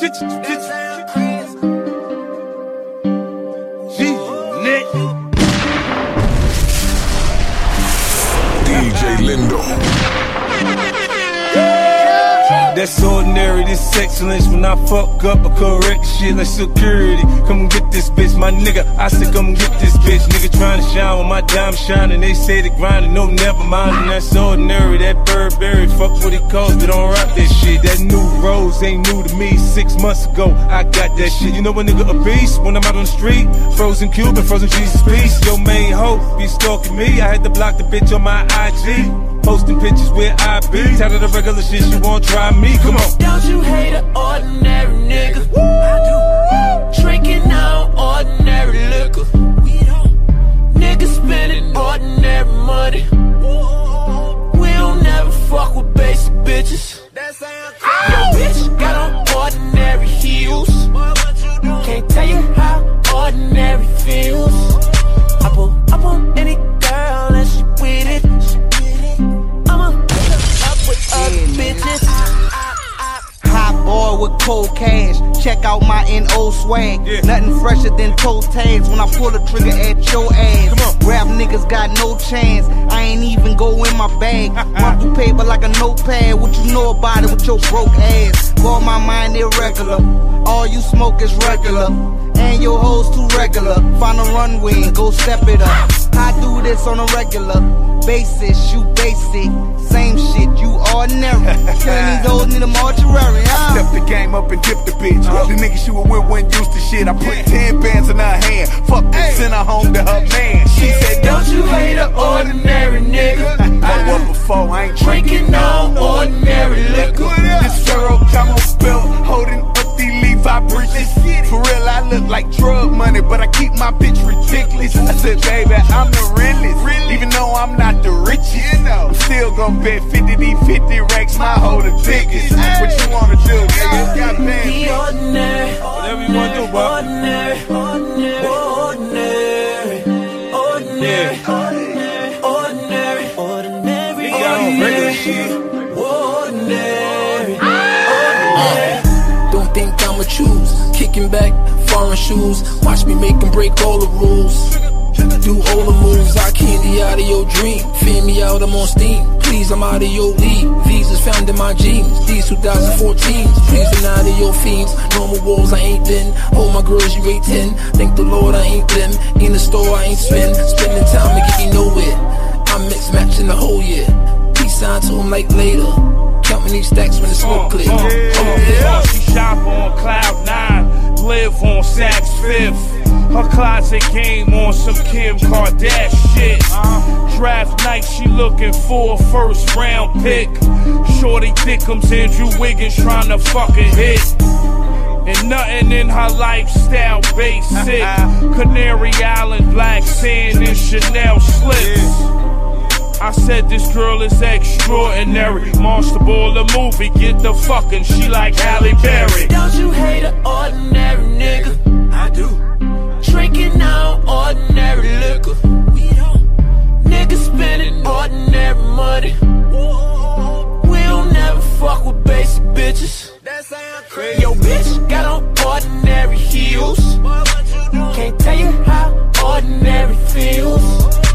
DJ Lindo. That's ordinary, this excellence when I fuck up a correct shit like security. Come get this bitch, my nigga. I said, come get this bitch. Nigga trying to shine with my dime shining. They say they grinding, no, never mind. And that's ordinary, that Burberry. Fuck what it costs, but don't rock this shit. That new rose ain't new to me. Six months ago, I got that shit. You know a nigga a beast when I'm out on the street. Frozen Cuban, frozen Jesus piece. Your main hope be stalking me. I had to block the bitch on my IG. Posting pictures where I be. Tired of the regular shit, you won't try me. Come on. Don't you hate an ordinary nigga? I do. Drinking on ordinary liquor. We don't. Niggas spending ordinary money. We don't never fuck with basic bitches. Yo, bitch got on ordinary heels. Can't tell you how ordinary feels. I pull up on any girl and she with it. I'ma hook her up with other bitches. Hot boy with cold cash. Check out my NO swag. Nothing fresher than toe tags when I pull the trigger at your ass. Rap niggas got no chance. I ain't even go in my bag. Monthly paper like a notepad. What you know about it with your broke ass? Call irregular. All you smoke is regular. And your hoes too regular. Find a runway and go step it up. I do this on a regular basis. You basic. Same shit. You ordinary. Killing these hoes in the mortuary. Huh? Step the game up and dip the bitch. Uh-huh. The nigga she was with wasn't used to shit. I put 10 bands in her hand. Fuck this, send her home to her man. She said, Don't you hate an ordinary nigga? I was before, I ain't Drinking no ordinary Levi. For real, I look like drug money, but I keep my bitch ridiculous. I said, baby, I'm the realest. Even though I'm not the richest, I'm still gonna bet 50 D 50 racks, my hoe the biggest. What you wanna do, nigga? Got The band. ordinary, Whatever you wanna do, bro. ordinary, ordinary, ordinary, ordinary, ordinary, ordinary, ordinary, Nigga got on regular shit. ordinary, ah. ordinary. Don't think I'ma choose. Kicking back, foreign shoes. Watch me make 'em break all the rules. Do all the moves, I candy out of your dream. Fan me out, I'm on steam. Please, I'm out of your league. Visas found in my jeans. These 2014s. Please, been out of your fiends. Normal walls, I ain't been. Hold my girls, you 810. Thank the Lord, I ain't them. In the store, I ain't spend. Spending time to get me nowhere. I mix matching the whole year. Peace sign to 'em like later. Counting these stacks when the smoke clear. Fifth. Her closet game on some Kim Kardashian shit. Draft night, she looking for a first round pick. Shorty thickums Andrew Wiggins trying to fucking hit. And nothing in her lifestyle basic. Canary Island, black sand, and Chanel slips. I said this girl is extraordinary. Monster Ball the movie, get the fucking. She like Halle Berry. Don't you hate Spending ordinary money. We don't never fuck with basic bitches. Yo, bitch got on ordinary heels. Can't tell you how ordinary feels.